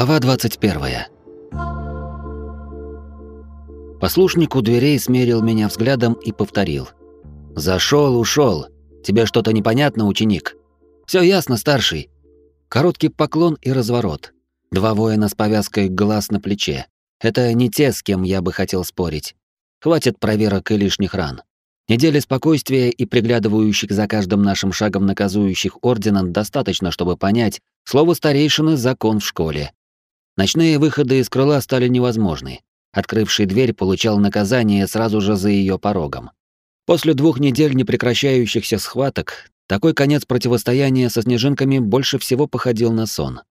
Глава 21. Послушник у дверей смерил меня взглядом и повторил. «Зашел, ушел. Тебе что-то непонятно, ученик?» Все ясно, старший». Короткий поклон и разворот. Два воина с повязкой глаз на плече. Это не те, с кем я бы хотел спорить. Хватит проверок и лишних ран. Недели спокойствия и приглядывающих за каждым нашим шагом наказующих ордена достаточно, чтобы понять, слово старейшины — закон в школе. Ночные выходы из крыла стали невозможны. Открывший дверь получал наказание сразу же за ее порогом. После двух недель непрекращающихся схваток, такой конец противостояния со снежинками больше всего походил на сон.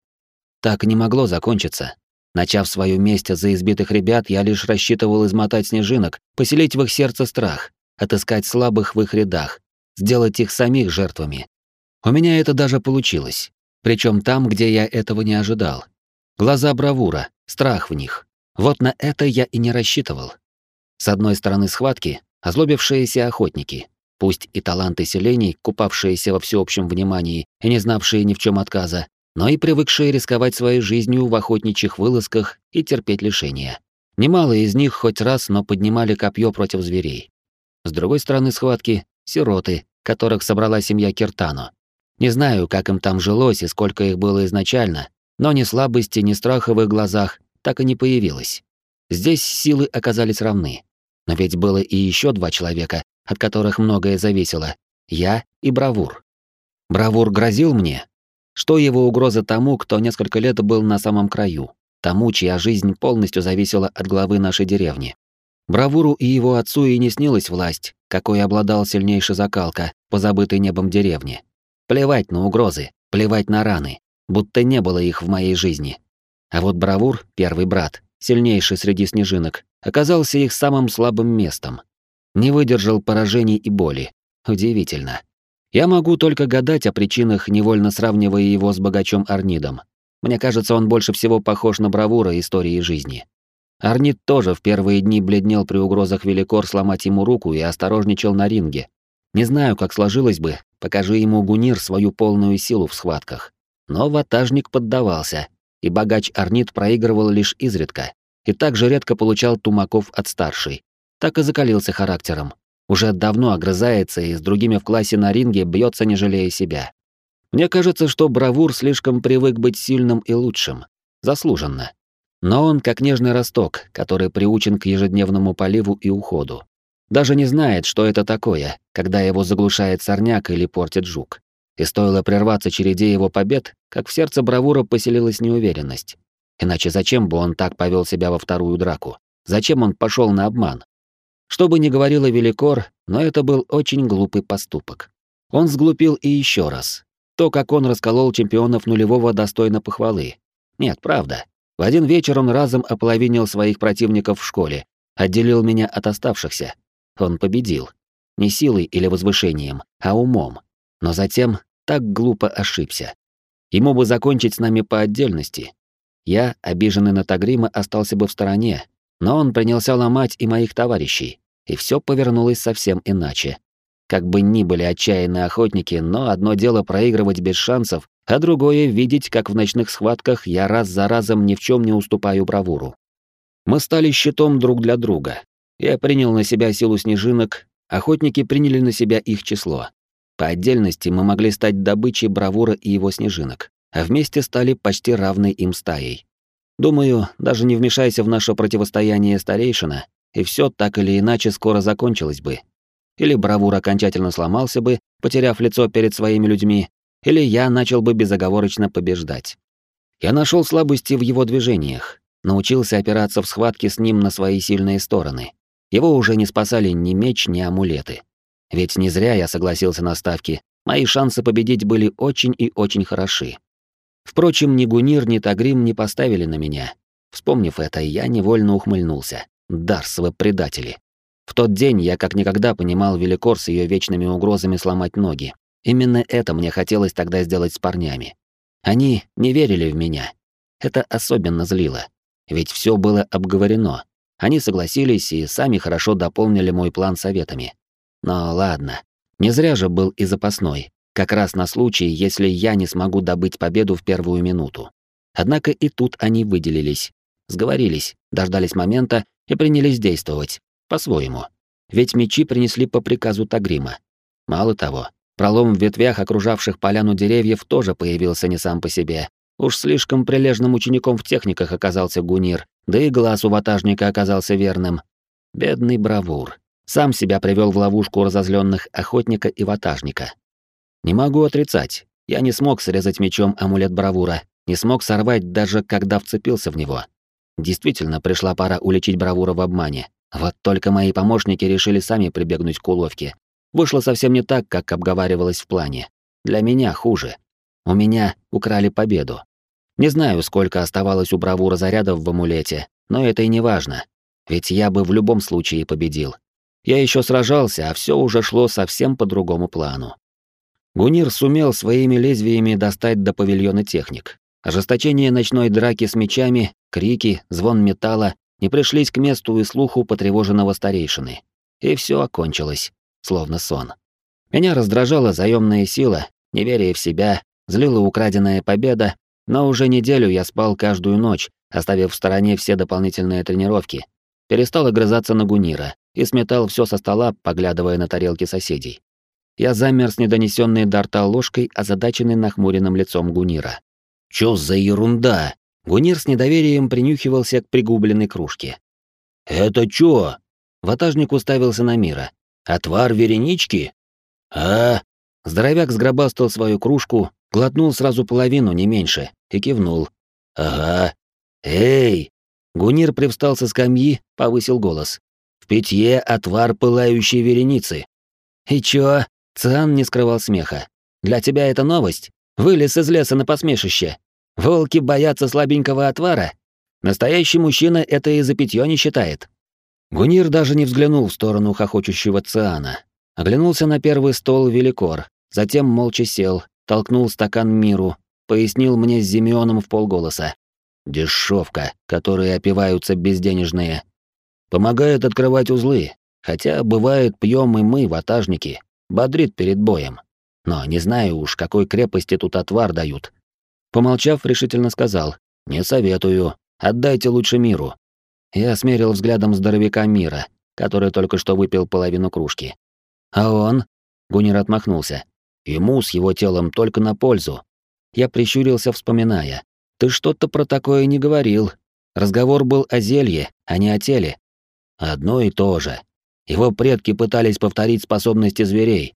Так не могло закончиться. Начав свою месть за избитых ребят, я лишь рассчитывал измотать снежинок, поселить в их сердце страх, отыскать слабых в их рядах, сделать их самих жертвами. У меня это даже получилось. Причем там, где я этого не ожидал. Глаза бравура, страх в них. Вот на это я и не рассчитывал. С одной стороны схватки, озлобившиеся охотники, пусть и таланты селений, купавшиеся во всеобщем внимании и не знавшие ни в чем отказа, но и привыкшие рисковать своей жизнью в охотничьих вылазках и терпеть лишения. Немало из них хоть раз, но поднимали копье против зверей. С другой стороны схватки — сироты, которых собрала семья Киртано. Не знаю, как им там жилось и сколько их было изначально, но ни слабости, ни страха в их глазах так и не появилось. Здесь силы оказались равны. Но ведь было и еще два человека, от которых многое зависело. Я и Бравур. Бравур грозил мне. Что его угроза тому, кто несколько лет был на самом краю? Тому, чья жизнь полностью зависела от главы нашей деревни. Бравуру и его отцу и не снилась власть, какой обладал сильнейший закалка, позабытый небом деревни. Плевать на угрозы, плевать на раны, будто не было их в моей жизни. А вот Бравур, первый брат, сильнейший среди снежинок, оказался их самым слабым местом. Не выдержал поражений и боли. Удивительно. Я могу только гадать о причинах, невольно сравнивая его с богачом Арнидом. Мне кажется, он больше всего похож на Бравура истории жизни. Арнит тоже в первые дни бледнел при угрозах Великор сломать ему руку и осторожничал на ринге. Не знаю, как сложилось бы, покажи ему Гунир свою полную силу в схватках. Но ватажник поддавался, и богач Арнит проигрывал лишь изредка, и также редко получал тумаков от старшей. Так и закалился характером. Уже давно огрызается и с другими в классе на ринге бьется, не жалея себя. Мне кажется, что Бравур слишком привык быть сильным и лучшим. Заслуженно. Но он как нежный росток, который приучен к ежедневному поливу и уходу. Даже не знает, что это такое, когда его заглушает сорняк или портит жук. И стоило прерваться череде его побед, как в сердце бравура поселилась неуверенность. Иначе зачем бы он так повел себя во вторую драку? Зачем он пошел на обман? Что бы ни говорила Великор, но это был очень глупый поступок. Он сглупил и еще раз. То, как он расколол чемпионов нулевого, достойно похвалы. Нет, правда. В один вечер он разом ополовинил своих противников в школе, отделил меня от оставшихся. Он победил. Не силой или возвышением, а умом. Но затем так глупо ошибся. Ему бы закончить с нами по отдельности. Я, обиженный на Тагрима, остался бы в стороне, но он принялся ломать и моих товарищей, и все повернулось совсем иначе. Как бы ни были отчаянные охотники, но одно дело проигрывать без шансов, а другое — видеть, как в ночных схватках я раз за разом ни в чем не уступаю бравуру. Мы стали щитом друг для друга. Я принял на себя силу снежинок, охотники приняли на себя их число. По отдельности мы могли стать добычей бравура и его снежинок, а вместе стали почти равной им стаей. Думаю, даже не вмешайся в наше противостояние старейшина, и все так или иначе скоро закончилось бы. Или бравур окончательно сломался бы, потеряв лицо перед своими людьми, или я начал бы безоговорочно побеждать. Я нашел слабости в его движениях, научился опираться в схватке с ним на свои сильные стороны. Его уже не спасали ни меч, ни амулеты. Ведь не зря я согласился на ставки, мои шансы победить были очень и очень хороши. Впрочем, ни Гунир, ни Тагрим не поставили на меня. Вспомнив это, я невольно ухмыльнулся. Дарсовы предатели. В тот день я как никогда понимал Великор с ее вечными угрозами сломать ноги. Именно это мне хотелось тогда сделать с парнями. Они не верили в меня. Это особенно злило. Ведь все было обговорено. Они согласились и сами хорошо дополнили мой план советами. Но ладно. Не зря же был и запасной. Как раз на случай, если я не смогу добыть победу в первую минуту. Однако и тут они выделились. Сговорились, дождались момента и принялись действовать. По-своему. Ведь мечи принесли по приказу Тагрима. Мало того, пролом в ветвях окружавших поляну деревьев тоже появился не сам по себе. Уж слишком прилежным учеником в техниках оказался Гунир, да и глаз у ватажника оказался верным. Бедный бравур. Сам себя привел в ловушку разозленных охотника и ватажника. Не могу отрицать, я не смог срезать мечом амулет бравура, не смог сорвать даже когда вцепился в него. Действительно, пришла пора уличить бравура в обмане. Вот только мои помощники решили сами прибегнуть к уловке. Вышло совсем не так, как обговаривалось в плане. Для меня хуже. У меня украли победу. Не знаю, сколько оставалось у бравура зарядов в амулете, но это и не важно. Ведь я бы в любом случае победил. Я еще сражался, а все уже шло совсем по другому плану. Гунир сумел своими лезвиями достать до павильона техник. Ожесточение ночной драки с мечами, крики, звон металла не пришлись к месту и слуху потревоженного старейшины. И все окончилось, словно сон. Меня раздражала заемная сила, неверие в себя, злила украденная победа, но уже неделю я спал каждую ночь, оставив в стороне все дополнительные тренировки. Перестал огрызаться на Гунира и сметал все со стола, поглядывая на тарелки соседей. Я замер с недонесенной до рта ложкой, озадаченный нахмуренным лицом Гунира. «Чё за ерунда?» Гунир с недоверием принюхивался к пригубленной кружке. «Это чё?» Ватажник уставился на мира. «Отвар веренички?» «А?» Здоровяк сгробастал свою кружку, глотнул сразу половину, не меньше, и кивнул. «Ага. Эй!» Гунир привстал со скамьи, повысил голос. «В питье отвар пылающей вереницы». «И чё?» Циан не скрывал смеха. «Для тебя это новость? Вылез из леса на посмешище. Волки боятся слабенького отвара. Настоящий мужчина это и за питье не считает. Гунир даже не взглянул в сторону хохочущего Циана. Оглянулся на первый стол великор, затем молча сел, толкнул стакан миру, пояснил мне с Зимеоном в полголоса. Дешевка, которые опиваются безденежные. Помогает открывать узлы, хотя бывает пьем и мы, ватажники, бодрит перед боем. Но не знаю уж, какой крепости тут отвар дают. Помолчав, решительно сказал, «Не советую, отдайте лучше миру». Я смерил взглядом здоровяка мира, который только что выпил половину кружки. «А он?» — Гунир отмахнулся. «Ему с его телом только на пользу». Я прищурился, вспоминая. «Ты что-то про такое не говорил. Разговор был о зелье, а не о теле». «Одно и то же. Его предки пытались повторить способности зверей,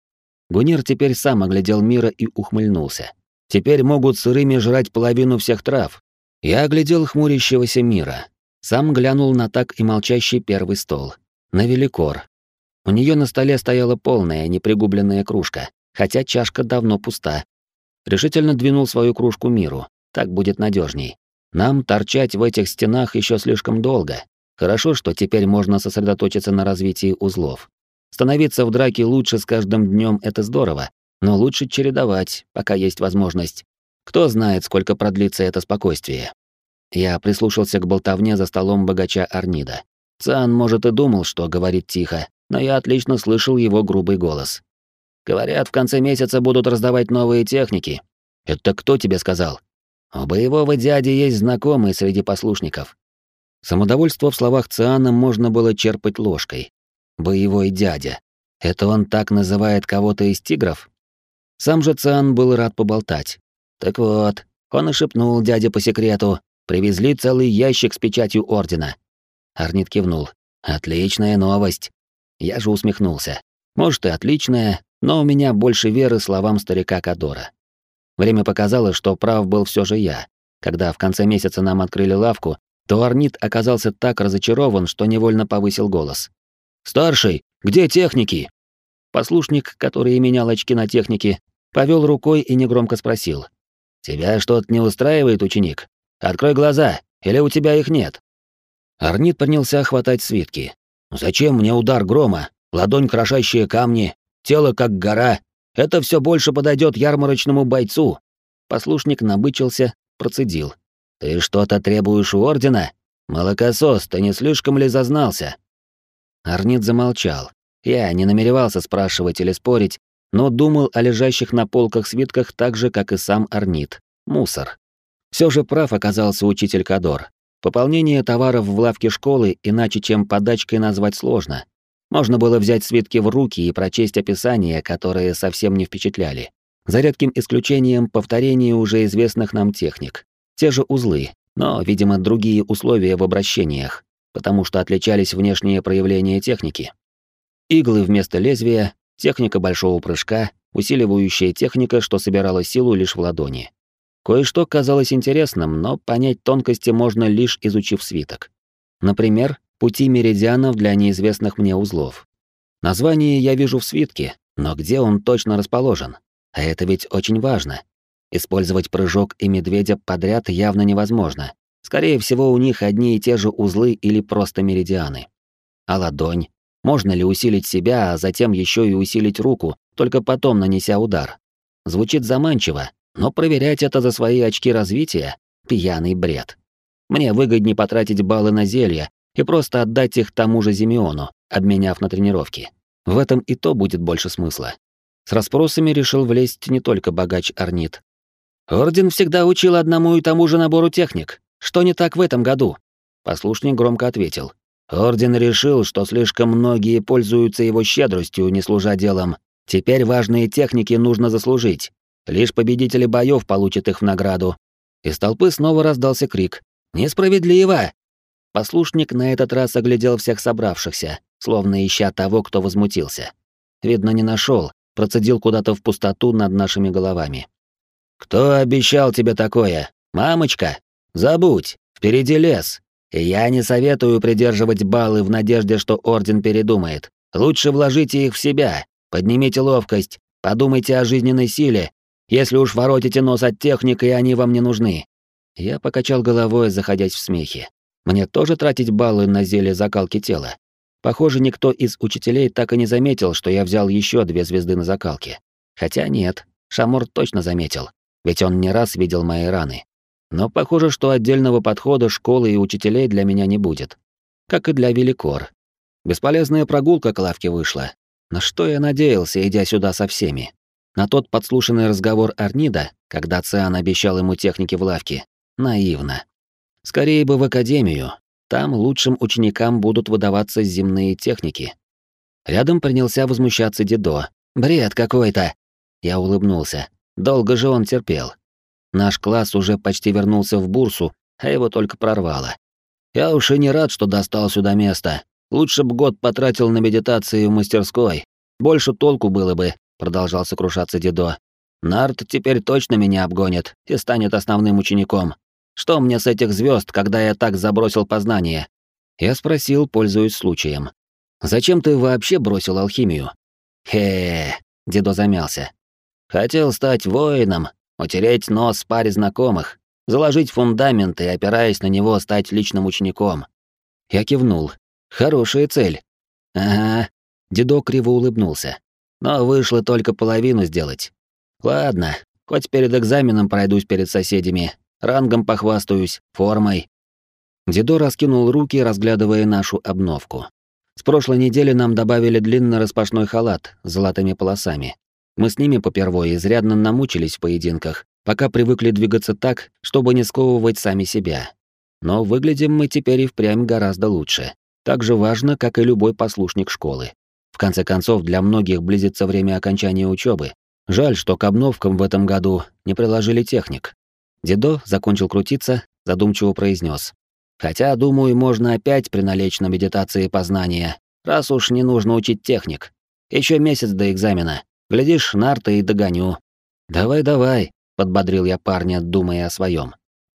Гунир теперь сам оглядел мира и ухмыльнулся. Теперь могут сырыми жрать половину всех трав. Я оглядел хмурящегося мира. Сам глянул на так и молчащий первый стол. На великор. У нее на столе стояла полная, непригубленная кружка, хотя чашка давно пуста. Решительно двинул свою кружку миру. Так будет надежней. Нам торчать в этих стенах еще слишком долго. Хорошо, что теперь можно сосредоточиться на развитии узлов. Становиться в драке лучше с каждым днем это здорово, но лучше чередовать, пока есть возможность. Кто знает, сколько продлится это спокойствие. Я прислушался к болтовне за столом богача Арнида. Циан, может, и думал, что говорит тихо, но я отлично слышал его грубый голос. «Говорят, в конце месяца будут раздавать новые техники». «Это кто тебе сказал?» «У боевого дяди есть знакомые среди послушников». Самодовольство в словах Циана можно было черпать ложкой, Боевой дядя. Это он так называет кого-то из тигров? Сам же Циан был рад поболтать. Так вот, он и шепнул дяде по секрету. Привезли целый ящик с печатью ордена. Арнит кивнул. Отличная новость. Я же усмехнулся. Может и отличная, но у меня больше веры словам старика Кадора. Время показало, что прав был все же я. Когда в конце месяца нам открыли лавку, то Арнит оказался так разочарован, что невольно повысил голос. «Старший, где техники?» Послушник, который менял очки на технике, повел рукой и негромко спросил. «Тебя что-то не устраивает, ученик? Открой глаза, или у тебя их нет?» Арнит принялся хватать свитки. «Зачем мне удар грома? Ладонь, крошащие камни, тело как гора. Это все больше подойдет ярмарочному бойцу». Послушник набычился, процедил. «Ты что-то требуешь у ордена? Молокосос, ты не слишком ли зазнался? Арнит замолчал. Я не намеревался спрашивать или спорить, но думал о лежащих на полках свитках так же, как и сам Арнит. Мусор. Все же прав оказался учитель Кадор. Пополнение товаров в лавке школы иначе, чем подачкой назвать сложно. Можно было взять свитки в руки и прочесть описания, которые совсем не впечатляли. За редким исключением повторения уже известных нам техник. Те же узлы, но, видимо, другие условия в обращениях, потому что отличались внешние проявления техники. Иглы вместо лезвия, техника большого прыжка, усиливающая техника, что собирала силу лишь в ладони. Кое-что казалось интересным, но понять тонкости можно лишь изучив свиток. Например, пути меридианов для неизвестных мне узлов. Название я вижу в свитке, но где он точно расположен? А это ведь очень важно. Использовать прыжок и медведя подряд явно невозможно. Скорее всего, у них одни и те же узлы или просто меридианы. А ладонь? Можно ли усилить себя, а затем еще и усилить руку, только потом нанеся удар? Звучит заманчиво, но проверять это за свои очки развития — пьяный бред. Мне выгоднее потратить баллы на зелья и просто отдать их тому же Зимеону, обменяв на тренировки. В этом и то будет больше смысла. С расспросами решил влезть не только богач Арнит. «Орден всегда учил одному и тому же набору техник. Что не так в этом году?» Послушник громко ответил. «Орден решил, что слишком многие пользуются его щедростью, не служа делом. Теперь важные техники нужно заслужить. Лишь победители боев получат их в награду». Из толпы снова раздался крик. «Несправедливо!» Послушник на этот раз оглядел всех собравшихся, словно ища того, кто возмутился. Видно, не нашел, процедил куда-то в пустоту над нашими головами. «Кто обещал тебе такое? Мамочка? Забудь, впереди лес. И я не советую придерживать баллы в надежде, что Орден передумает. Лучше вложите их в себя, поднимите ловкость, подумайте о жизненной силе, если уж воротите нос от техник, и они вам не нужны». Я покачал головой, заходясь в смехе. Мне тоже тратить баллы на зелье закалки тела. Похоже, никто из учителей так и не заметил, что я взял еще две звезды на закалке. Хотя нет, Шамор точно заметил, ведь он не раз видел мои раны. Но похоже, что отдельного подхода школы и учителей для меня не будет. Как и для Великор. Бесполезная прогулка к лавке вышла. На что я надеялся, идя сюда со всеми? На тот подслушанный разговор Арнида, когда Циан обещал ему техники в лавке. Наивно. Скорее бы в академию, там лучшим ученикам будут выдаваться земные техники. Рядом принялся возмущаться Дедо. «Бред какой-то!» Я улыбнулся. Долго же он терпел. Наш класс уже почти вернулся в бурсу, а его только прорвало. Я уж и не рад, что достал сюда место. Лучше бы год потратил на медитации в мастерской. Больше толку было бы, продолжал сокрушаться Дедо. Нарт теперь точно меня обгонит и станет основным учеником. Что мне с этих звезд, когда я так забросил познание? Я спросил, пользуясь случаем. Зачем ты вообще бросил алхимию? Хе, дедо замялся. Хотел стать воином, утереть нос паре знакомых, заложить фундамент и, опираясь на него, стать личным учеником. Я кивнул. Хорошая цель. Ага. Дедо криво улыбнулся. Но вышло только половину сделать. Ладно, хоть перед экзаменом пройдусь перед соседями, Рангом похвастаюсь, формой. Дедо раскинул руки, разглядывая нашу обновку. С прошлой недели нам добавили длинный распашной халат с золотыми полосами. Мы с ними попервой изрядно намучились в поединках, пока привыкли двигаться так, чтобы не сковывать сами себя. Но выглядим мы теперь и впрямь гораздо лучше. Так же важно, как и любой послушник школы. В конце концов, для многих близится время окончания учебы. Жаль, что к обновкам в этом году не приложили техник. Дедо закончил крутиться, задумчиво произнес: «Хотя, думаю, можно опять приналечь на медитации познания, раз уж не нужно учить техник. Еще месяц до экзамена. Глядишь, нарты и догоню». «Давай-давай», — подбодрил я парня, думая о своем.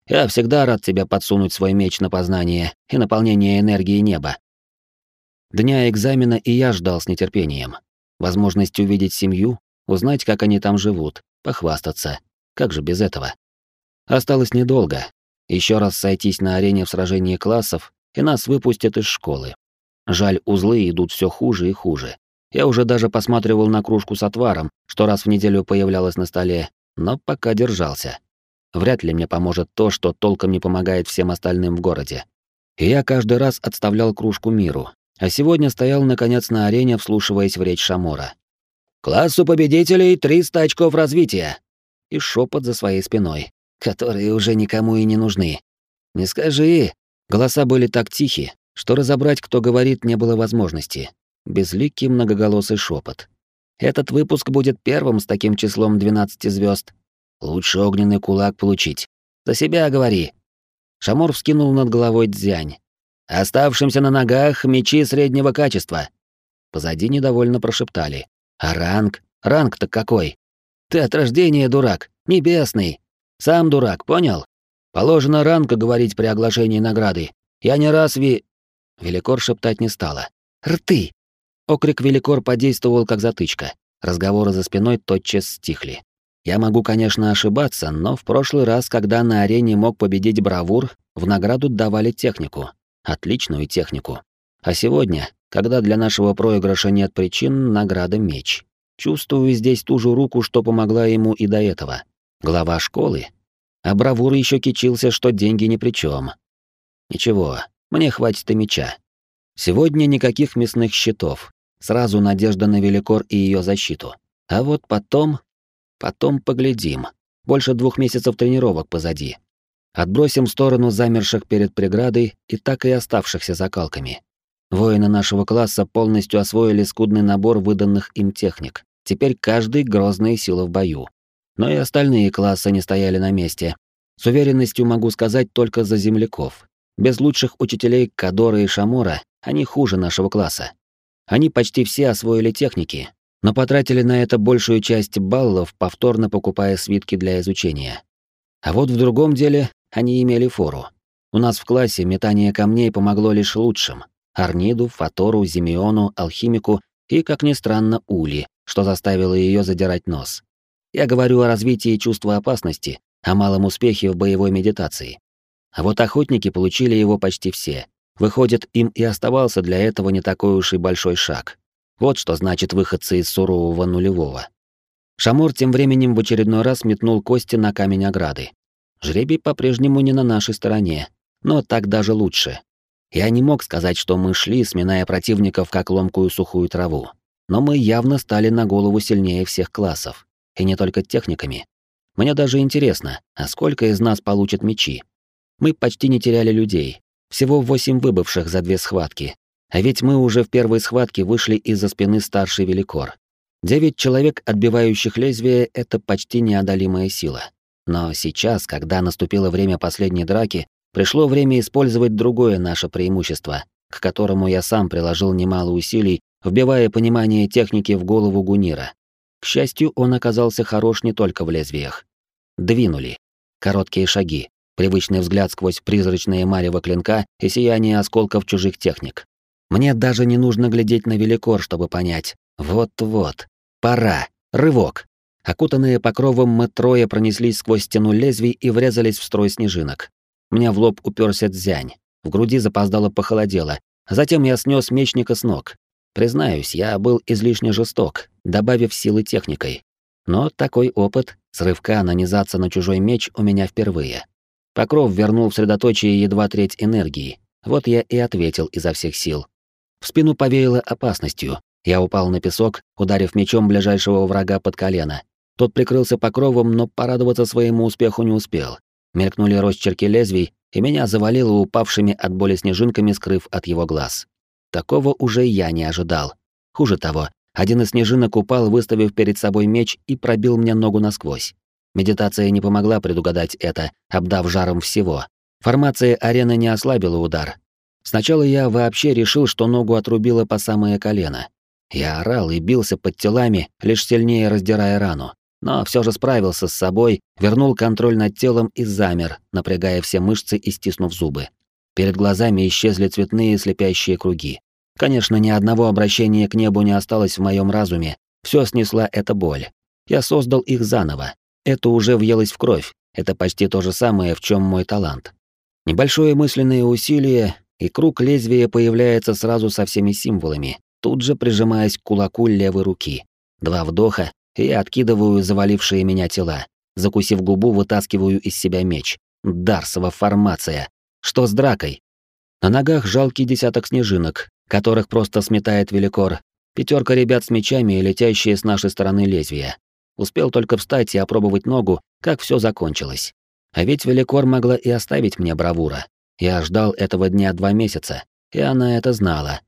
«Я всегда рад тебе подсунуть свой меч на познание и наполнение энергии неба». Дня экзамена и я ждал с нетерпением. Возможность увидеть семью, узнать, как они там живут, похвастаться. Как же без этого? Осталось недолго. Еще раз сойтись на арене в сражении классов, и нас выпустят из школы. Жаль, узлы идут все хуже и хуже. Я уже даже посматривал на кружку с отваром, что раз в неделю появлялась на столе, но пока держался. Вряд ли мне поможет то, что толком не помогает всем остальным в городе. И я каждый раз отставлял кружку миру, а сегодня стоял наконец на арене, вслушиваясь в речь Шамора. «Классу победителей 300 очков развития!» И шепот за своей спиной. которые уже никому и не нужны. Не скажи. Голоса были так тихи, что разобрать, кто говорит, не было возможности. Безликий многоголосый шепот. Этот выпуск будет первым с таким числом 12 звезд. Лучше огненный кулак получить. За себя говори. Шамор вскинул над головой дзянь. Оставшимся на ногах мечи среднего качества. Позади недовольно прошептали. А ранг? Ранг-то какой? Ты от рождения дурак, небесный. Сам дурак, понял? Положено ранка говорить при оглашении награды. Я не раз ви... Великор шептать не стала. Рты! Окрик Великор подействовал как затычка. Разговоры за спиной тотчас стихли. Я могу, конечно, ошибаться, но в прошлый раз, когда на арене мог победить бравур, в награду давали технику. Отличную технику. А сегодня, когда для нашего проигрыша нет причин, награда меч. Чувствую здесь ту же руку, что помогла ему и до этого. Глава школы. А бравур еще кичился, что деньги ни при чем. Ничего, мне хватит и меча. Сегодня никаких мясных щитов. Сразу надежда на Великор и ее защиту. А вот потом Потом поглядим. Больше двух месяцев тренировок позади. Отбросим в сторону замерших перед преградой и так и оставшихся закалками. Воины нашего класса полностью освоили скудный набор выданных им техник. Теперь каждый грозная сила в бою. Но и остальные классы не стояли на месте. С уверенностью могу сказать только за земляков. Без лучших учителей Кадора и Шамора они хуже нашего класса. Они почти все освоили техники, но потратили на это большую часть баллов, повторно покупая свитки для изучения. А вот в другом деле они имели фору. У нас в классе метание камней помогло лишь лучшим — Арниду, Фатору, Зимеону, Алхимику и, как ни странно, Ули, что заставило ее задирать нос. Я говорю о развитии чувства опасности, о малом успехе в боевой медитации. А вот охотники получили его почти все. Выходит, им и оставался для этого не такой уж и большой шаг. Вот что значит выходцы из сурового нулевого. Шамор тем временем в очередной раз метнул кости на камень ограды. Жребий по-прежнему не на нашей стороне, но так даже лучше. Я не мог сказать, что мы шли, сминая противников как ломкую сухую траву. Но мы явно стали на голову сильнее всех классов. И не только техниками. Мне даже интересно, а сколько из нас получат мечи? Мы почти не теряли людей. Всего восемь выбывших за две схватки, а ведь мы уже в первой схватке вышли из-за спины старший Великор. Девять человек, отбивающих лезвие, — это почти неодолимая сила. Но сейчас, когда наступило время последней драки, пришло время использовать другое наше преимущество, к которому я сам приложил немало усилий, вбивая понимание техники в голову Гунира. К счастью, он оказался хорош не только в лезвиях. Двинули. Короткие шаги, привычный взгляд сквозь призрачные марево клинка и сияние осколков чужих техник. Мне даже не нужно глядеть на великор, чтобы понять. Вот-вот. Пора. Рывок. Окутанные покровом мы трое пронеслись сквозь стену лезвий и врезались в строй снежинок. Мне в лоб уперся дзянь. В груди запоздало похолодело. Затем я снес мечника с ног. Признаюсь, я был излишне жесток, добавив силы техникой. Но такой опыт, с рывка нанизаться на чужой меч у меня впервые. Покров вернул в средоточие едва треть энергии. Вот я и ответил изо всех сил. В спину повеяло опасностью. Я упал на песок, ударив мечом ближайшего врага под колено. Тот прикрылся покровом, но порадоваться своему успеху не успел. Мелькнули росчерки лезвий, и меня завалило упавшими от боли снежинками, скрыв от его глаз. Такого уже я не ожидал. Хуже того, один из снежинок упал, выставив перед собой меч и пробил мне ногу насквозь. Медитация не помогла предугадать это, обдав жаром всего. Формация арены не ослабила удар, Сначала я вообще решил, что ногу отрубило по самое колено. Я орал и бился под телами, лишь сильнее раздирая рану. Но все же справился с собой, вернул контроль над телом и замер, напрягая все мышцы и стиснув зубы. Перед глазами исчезли цветные слепящие круги. Конечно, ни одного обращения к небу не осталось в моем разуме. Все снесла эта боль. Я создал их заново. Это уже въелось в кровь. Это почти то же самое, в чем мой талант. Небольшое мысленное усилие, и круг лезвия появляется сразу со всеми символами, тут же прижимаясь к кулаку левой руки. Два вдоха, и я откидываю завалившие меня тела. Закусив губу, вытаскиваю из себя меч. Дарсова формация. Что с дракой? На ногах жалкий десяток снежинок, которых просто сметает великор. Пятерка ребят с мечами, летящие с нашей стороны лезвия. Успел только встать и опробовать ногу, как все закончилось. А ведь Великор могла и оставить мне бравура. Я ждал этого дня два месяца, и она это знала.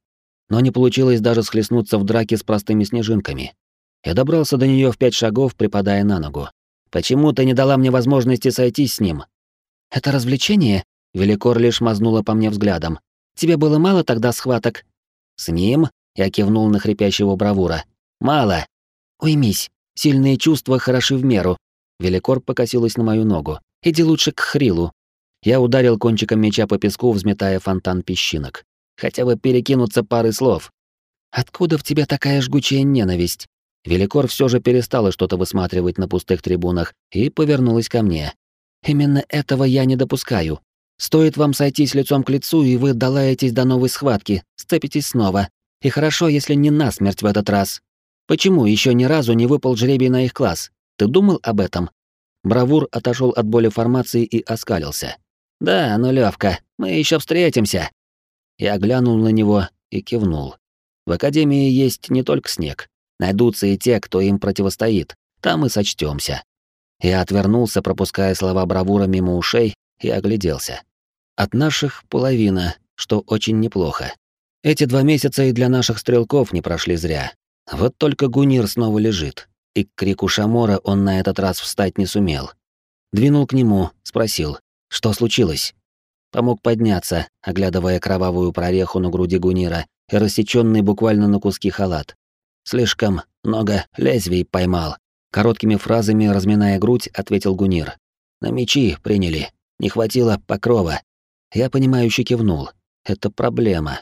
Но не получилось даже схлестнуться в драке с простыми снежинками. Я добрался до нее в пять шагов, припадая на ногу. «Почему ты не дала мне возможности сойтись с ним?» «Это развлечение?» — Великор лишь мазнула по мне взглядом. «Тебе было мало тогда схваток?» «С ним?» — я кивнул на хрипящего бравура. «Мало!» «Уймись, сильные чувства хороши в меру». Великор покосилась на мою ногу. «Иди лучше к Хрилу». Я ударил кончиком меча по песку, взметая фонтан песчинок. Хотя бы перекинуться парой слов. «Откуда в тебе такая жгучая ненависть?» Великор все же перестала что-то высматривать на пустых трибунах и повернулась ко мне. «Именно этого я не допускаю. Стоит вам сойтись лицом к лицу, и вы долаетесь до новой схватки, сцепитесь снова. И хорошо, если не насмерть в этот раз. Почему еще ни разу не выпал жребий на их класс? Ты думал об этом?» Бравур отошел от боли формации и оскалился. «Да, нулевка, мы еще встретимся». Я глянул на него и кивнул. В Академии есть не только снег. Найдутся и те, кто им противостоит. Там и сочтёмся. Я отвернулся, пропуская слова бравура мимо ушей, и огляделся. От наших половина, что очень неплохо. Эти два месяца и для наших стрелков не прошли зря. Вот только Гунир снова лежит, и к крику Шамора он на этот раз встать не сумел. Двинул к нему, спросил, что случилось. Помог подняться, оглядывая кровавую прореху на груди Гунира и рассеченный буквально на куски халат. Слишком много лезвий поймал. Короткими фразами, разминая грудь, ответил Гунир. На мечи приняли. Не хватило покрова. Я понимающе кивнул. Это проблема.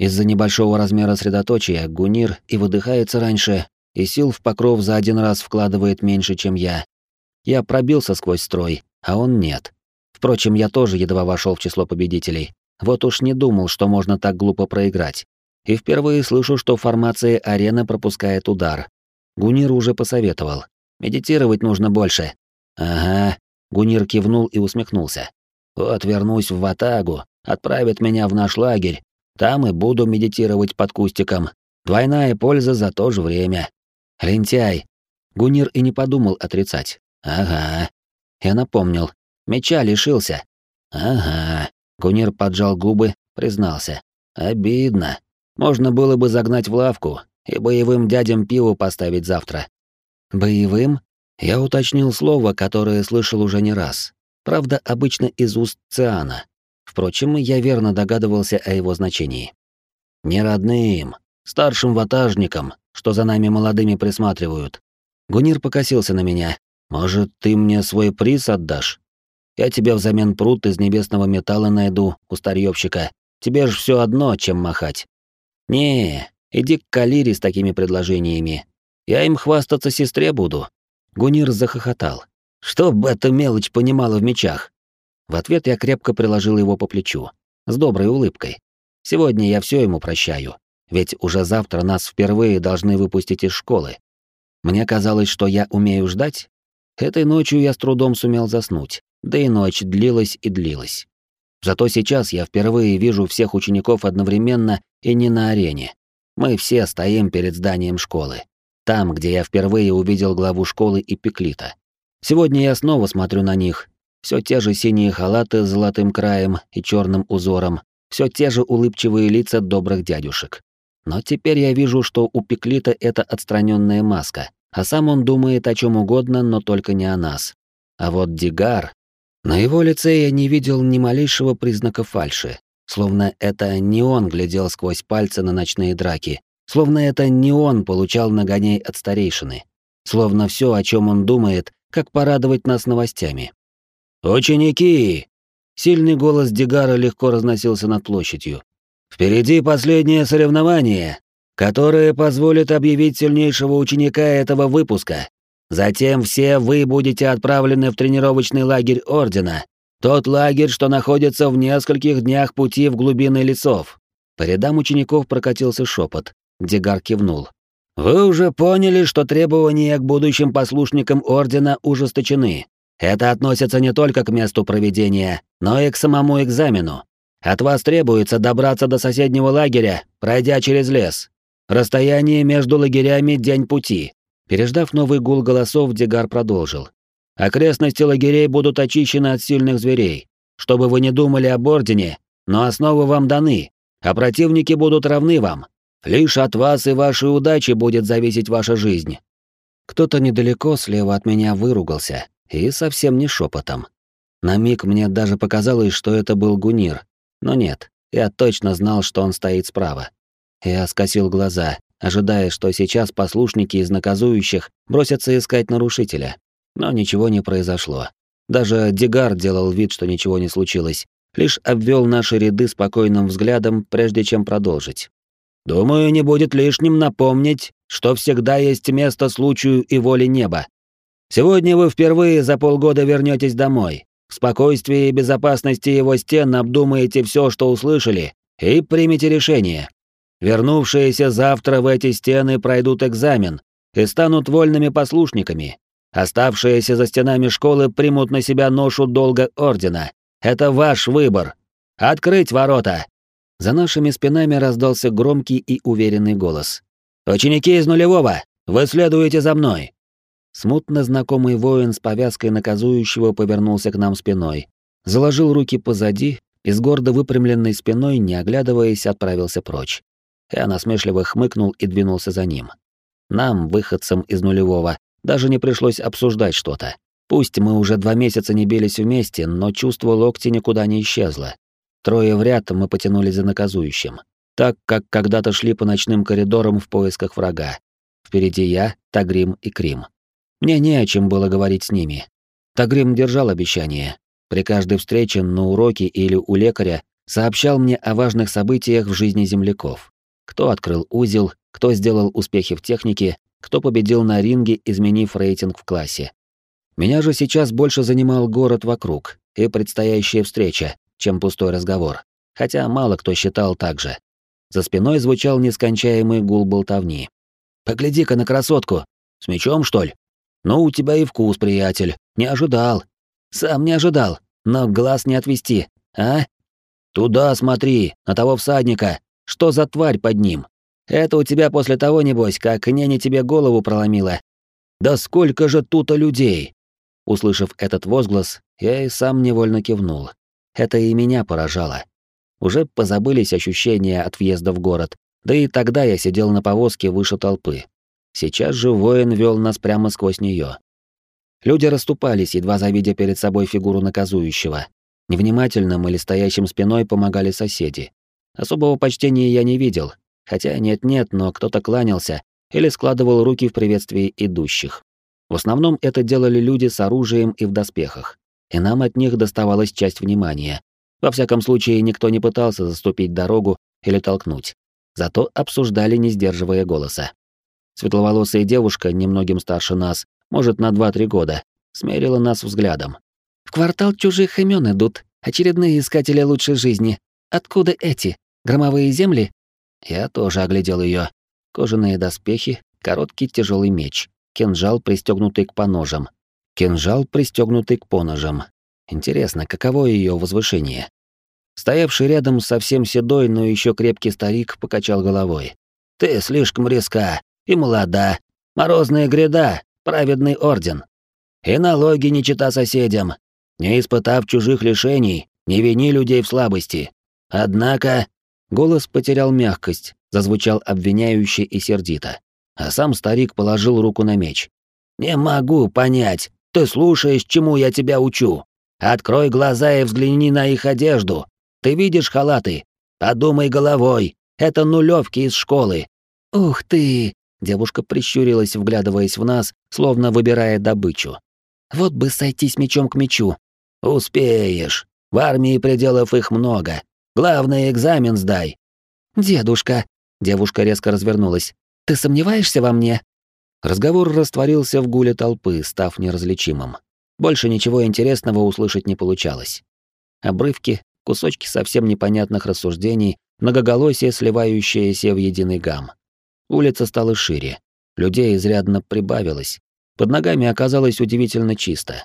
Из-за небольшого размера средоточия Гунир и выдыхается раньше, и сил в покров за один раз вкладывает меньше, чем я. Я пробился сквозь строй, а он нет. Впрочем, я тоже едва вошел в число победителей. Вот уж не думал, что можно так глупо проиграть. И впервые слышу, что формация арены пропускает удар. Гунир уже посоветовал. Медитировать нужно больше. Ага. Гунир кивнул и усмехнулся. Вот вернусь в Ватагу, отправят меня в наш лагерь. Там и буду медитировать под кустиком. Двойная польза за то же время. Лентяй. Гунир и не подумал отрицать. Ага. Я напомнил. Меча лишился. Ага. Гунир поджал губы, признался. Обидно. Можно было бы загнать в лавку и боевым дядям пиво поставить завтра. Боевым? Я уточнил слово, которое слышал уже не раз. Правда, обычно из уст Циана. Впрочем, я верно догадывался о его значении. Не родным, старшим ватажникам, что за нами молодыми присматривают. Гунир покосился на меня. Может, ты мне свой приз отдашь? Я тебе взамен пруд из небесного металла найду у старьёвщика. Тебе ж все одно, чем махать. «Не, иди к Калире с такими предложениями. Я им хвастаться сестре буду». Гунир захохотал. «Чтоб эта мелочь понимала в мечах». В ответ я крепко приложил его по плечу, с доброй улыбкой. Сегодня я все ему прощаю, ведь уже завтра нас впервые должны выпустить из школы. Мне казалось, что я умею ждать. Этой ночью я с трудом сумел заснуть, да и ночь длилась и длилась. Зато сейчас я впервые вижу всех учеников одновременно и не на арене. Мы все стоим перед зданием школы. Там, где я впервые увидел главу школы и Пеклита. Сегодня я снова смотрю на них. Все те же синие халаты с золотым краем и черным узором, все те же улыбчивые лица добрых дядюшек. Но теперь я вижу, что у Пеклита это отстраненная маска, а сам он думает о чем угодно, но только не о нас. А вот Дигар... На его лице я не видел ни малейшего признака фальши. Словно это не он глядел сквозь пальцы на ночные драки. Словно это не он получал нагоней от старейшины. Словно все, о чем он думает, как порадовать нас новостями. «Ученики!» Сильный голос Дигара легко разносился над площадью. «Впереди последнее соревнование, которое позволит объявить сильнейшего ученика этого выпуска. Затем все вы будете отправлены в тренировочный лагерь Ордена, тот лагерь, что находится в нескольких днях пути в глубины лесов. По рядам учеников прокатился шепот. Дегар кивнул. Вы уже поняли, что требования к будущим послушникам ордена ужесточены. Это относится не только к месту проведения, но и к самому экзамену. От вас требуется добраться до соседнего лагеря, пройдя через лес. Расстояние между лагерями день пути. Переждав новый гул голосов, Дегар продолжил. Окрестности лагерей будут очищены от сильных зверей. Чтобы вы не думали об Ордене, но основы вам даны, а противники будут равны вам. Лишь от вас и вашей удачи будет зависеть ваша жизнь». Кто-то недалеко слева от меня выругался, и совсем не шепотом. На миг мне даже показалось, что это был Гунир, но нет, я точно знал, что он стоит справа. Я скосил глаза, ожидая, что сейчас послушники из наказующих бросятся искать нарушителя. Но ничего не произошло. Даже Дигар делал вид, что ничего не случилось, лишь обвел наши ряды спокойным взглядом, прежде чем продолжить. «Думаю, не будет лишним напомнить, что всегда есть место случаю и воле неба. Сегодня вы впервые за полгода вернетесь домой. В спокойствии и безопасности его стен обдумаете все, что услышали, и примете решение. Вернувшиеся завтра в эти стены пройдут экзамен и станут вольными послушниками. Оставшиеся за стенами школы примут на себя ношу долга ордена. Это ваш выбор. Открыть ворота. За нашими спинами раздался громкий и уверенный голос. Ученики из нулевого, вы следуете за мной. Смутно знакомый воин с повязкой наказующего повернулся к нам спиной, заложил руки позади и с гордо выпрямленной спиной, не оглядываясь, отправился прочь. Я насмешливо хмыкнул и двинулся за ним. Нам, выходцам из нулевого, даже не пришлось обсуждать что-то. Пусть мы уже два месяца не бились вместе, но чувство локти никуда не исчезло. Трое в ряд мы потянулись за наказующим. Так, как когда-то шли по ночным коридорам в поисках врага. Впереди я, Тагрим и Крим. Мне не о чем было говорить с ними. Тагрим держал обещание. При каждой встрече на уроке или у лекаря сообщал мне о важных событиях в жизни земляков кто открыл узел, кто сделал успехи в технике, кто победил на ринге, изменив рейтинг в классе. Меня же сейчас больше занимал город вокруг и предстоящая встреча, чем пустой разговор, хотя мало кто считал так же. За спиной звучал нескончаемый гул болтовни. «Погляди-ка на красотку! С мечом, что ли? Ну, у тебя и вкус, приятель. Не ожидал. Сам не ожидал, но глаз не отвести, а? Туда смотри, на того всадника, что за тварь под ним? Это у тебя после того, небось, как няня тебе голову проломила. Да сколько же тут людей!» Услышав этот возглас, я и сам невольно кивнул. Это и меня поражало. Уже позабылись ощущения от въезда в город, да и тогда я сидел на повозке выше толпы. Сейчас же воин вел нас прямо сквозь нее. Люди расступались, едва завидя перед собой фигуру наказующего. Невнимательным или стоящим спиной помогали соседи. Особого почтения я не видел, хотя нет-нет, но кто-то кланялся или складывал руки в приветствии идущих. В основном это делали люди с оружием и в доспехах, и нам от них доставалась часть внимания. Во всяком случае, никто не пытался заступить дорогу или толкнуть. Зато обсуждали, не сдерживая голоса. Светловолосая девушка, немногим старше нас, может, на 2-3 года, смерила нас взглядом. «В квартал чужих имен идут, очередные искатели лучшей жизни. Откуда эти? Громовые земли? Я тоже оглядел ее. Кожаные доспехи, короткий тяжелый меч, кинжал, пристегнутый к поножам. Кинжал, пристегнутый к поножам. Интересно, каково ее возвышение? Стоявший рядом совсем седой, но еще крепкий старик покачал головой. «Ты слишком резка и молода. Морозная гряда, праведный орден. И налоги не чита соседям. Не испытав чужих лишений, не вини людей в слабости. Однако голос потерял мягкость, зазвучал обвиняюще и сердито. А сам старик положил руку на меч. «Не могу понять. Ты слушаешь, чему я тебя учу. Открой глаза и взгляни на их одежду. Ты видишь халаты? Подумай головой. Это нулевки из школы». «Ух ты!» — девушка прищурилась, вглядываясь в нас, словно выбирая добычу. «Вот бы сойтись мечом к мечу». «Успеешь. В армии пределов их много. Главный экзамен сдай. Дедушка, девушка резко развернулась. Ты сомневаешься во мне? Разговор растворился в гуле толпы, став неразличимым. Больше ничего интересного услышать не получалось. Обрывки, кусочки совсем непонятных рассуждений, многоголосие, сливающееся в единый гам. Улица стала шире. Людей изрядно прибавилось. Под ногами оказалось удивительно чисто.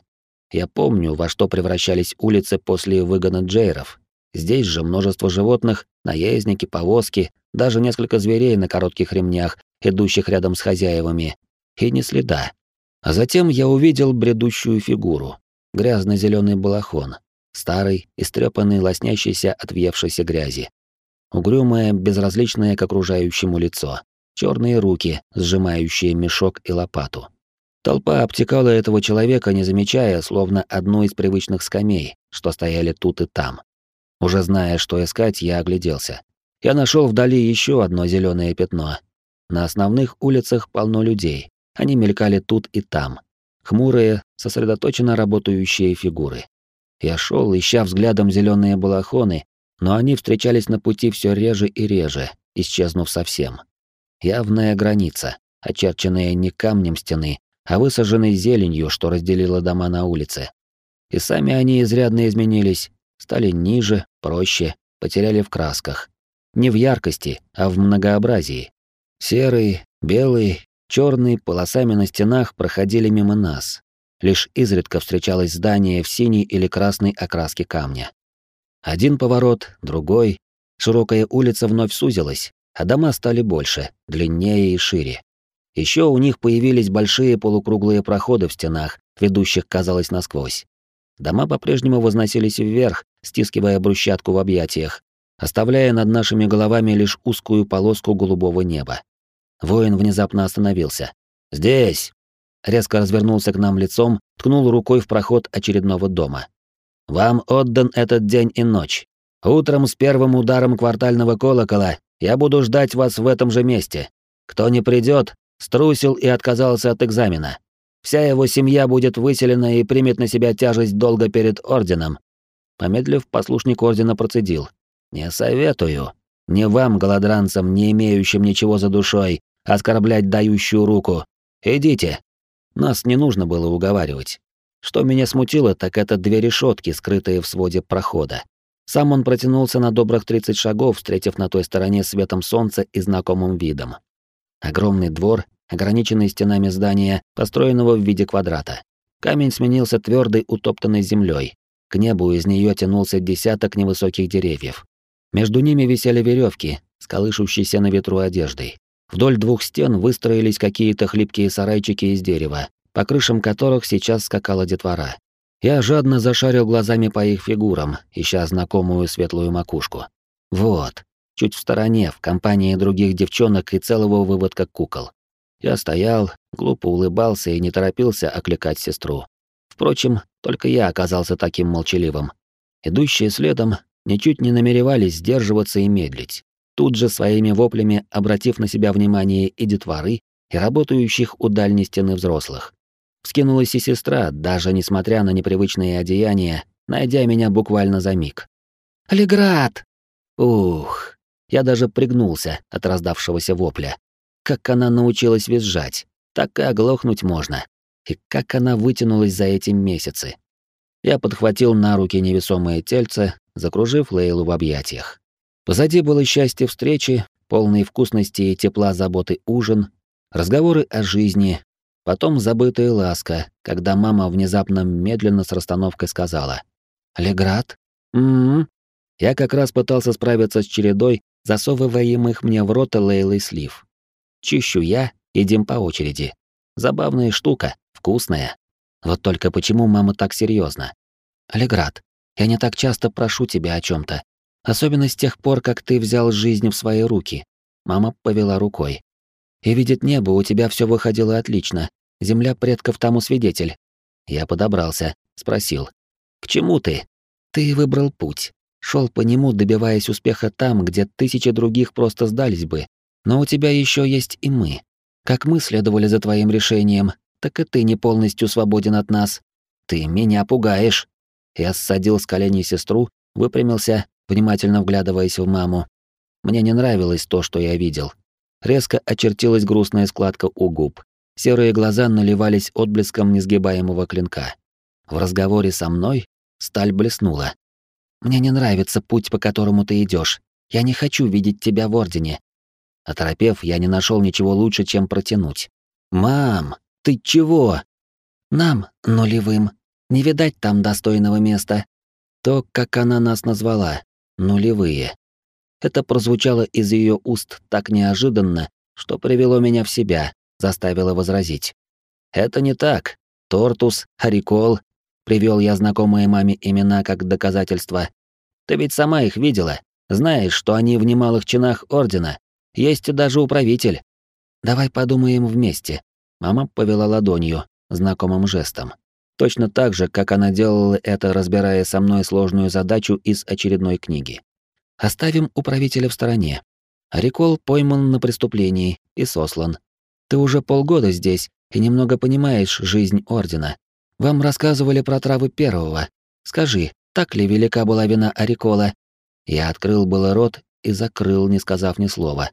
Я помню, во что превращались улицы после выгона джейров, Здесь же множество животных, наездники, повозки, даже несколько зверей на коротких ремнях, идущих рядом с хозяевами. И ни следа. А затем я увидел бредущую фигуру. Грязно-зеленый балахон, старый, истрепанный, лоснящийся от въевшейся грязи. Угрюмое, безразличное к окружающему лицо. Черные руки, сжимающие мешок и лопату. Толпа обтекала этого человека, не замечая, словно одну из привычных скамей, что стояли тут и там. Уже зная, что искать, я огляделся. Я нашел вдали еще одно зеленое пятно. На основных улицах полно людей. Они мелькали тут и там. Хмурые, сосредоточенно работающие фигуры. Я шел, ища взглядом зеленые балахоны, но они встречались на пути все реже и реже, исчезнув совсем. Явная граница, очерченная не камнем стены, а высаженной зеленью, что разделило дома на улице. И сами они изрядно изменились, стали ниже, проще, потеряли в красках. Не в яркости, а в многообразии. Серый, белый, черный полосами на стенах проходили мимо нас. Лишь изредка встречалось здание в синей или красной окраске камня. Один поворот, другой. Широкая улица вновь сузилась, а дома стали больше, длиннее и шире. Еще у них появились большие полукруглые проходы в стенах, ведущих, казалось, насквозь. Дома по-прежнему возносились вверх, стискивая брусчатку в объятиях, оставляя над нашими головами лишь узкую полоску голубого неба. Воин внезапно остановился. «Здесь!» Резко развернулся к нам лицом, ткнул рукой в проход очередного дома. «Вам отдан этот день и ночь. Утром с первым ударом квартального колокола я буду ждать вас в этом же месте. Кто не придет, струсил и отказался от экзамена. Вся его семья будет выселена и примет на себя тяжесть долга перед орденом. Помедлив, послушник ордена процедил: "Не советую. Не вам, голодранцам, не имеющим ничего за душой, оскорблять дающую руку. Идите". Нас не нужно было уговаривать. Что меня смутило, так это две решетки, скрытые в своде прохода. Сам он протянулся на добрых 30 шагов, встретив на той стороне светом солнца и знакомым видом. Огромный двор, ограниченный стенами здания, построенного в виде квадрата. Камень сменился твердой утоптанной землей. К небу из нее тянулся десяток невысоких деревьев. Между ними висели веревки, сколышущиеся на ветру одеждой. Вдоль двух стен выстроились какие-то хлипкие сарайчики из дерева, по крышам которых сейчас скакала детвора. Я жадно зашарил глазами по их фигурам, ища знакомую светлую макушку. Вот, чуть в стороне, в компании других девчонок и целого выводка кукол. Я стоял, глупо улыбался и не торопился окликать сестру. Впрочем, только я оказался таким молчаливым. Идущие следом ничуть не намеревались сдерживаться и медлить, тут же своими воплями обратив на себя внимание и детворы, и работающих у дальней стены взрослых. Вскинулась и сестра, даже несмотря на непривычные одеяния, найдя меня буквально за миг. «Алиград!» Ух, я даже пригнулся от раздавшегося вопля. Как она научилась визжать, так и оглохнуть можно. И как она вытянулась за эти месяцы. Я подхватил на руки невесомое тельце, закружив Лейлу в объятиях. Позади было счастье встречи, полный вкусности и тепла заботы ужин, разговоры о жизни, потом забытая ласка, когда мама внезапно медленно с расстановкой сказала «Леград? М-м-м». Я как раз пытался справиться с чередой засовываемых мне в рот Лейлой слив. Чищу я, едим по очереди. Забавная штука, вкусная. Вот только почему мама так серьезно? Алиград, я не так часто прошу тебя о чем то Особенно с тех пор, как ты взял жизнь в свои руки. Мама повела рукой. И видит небо, у тебя все выходило отлично. Земля предков тому свидетель. Я подобрался, спросил. К чему ты? Ты выбрал путь шел по нему, добиваясь успеха там, где тысячи других просто сдались бы. Но у тебя еще есть и мы. Как мы следовали за твоим решением, так и ты не полностью свободен от нас. Ты меня пугаешь. Я ссадил с коленей сестру, выпрямился, внимательно вглядываясь в маму. Мне не нравилось то, что я видел. Резко очертилась грустная складка у губ. Серые глаза наливались отблеском несгибаемого клинка. В разговоре со мной сталь блеснула. Мне не нравится путь, по которому ты идешь. Я не хочу видеть тебя в ордене. Оторопев, я не нашел ничего лучше, чем протянуть. Мам, ты чего? Нам, нулевым, не видать там достойного места. То, как она нас назвала, нулевые. Это прозвучало из ее уст так неожиданно, что привело меня в себя, заставило возразить. Это не так. Тортус, Харикол. Привел я знакомые маме имена как доказательство. Ты ведь сама их видела. Знаешь, что они в немалых чинах Ордена. Есть даже управитель. Давай подумаем вместе. Мама повела ладонью, знакомым жестом. Точно так же, как она делала это, разбирая со мной сложную задачу из очередной книги. Оставим управителя в стороне. Рикол пойман на преступлении и сослан. Ты уже полгода здесь и немного понимаешь жизнь Ордена. Вам рассказывали про травы первого. Скажи, так ли велика была вина Арикола? Я открыл было рот и закрыл, не сказав ни слова.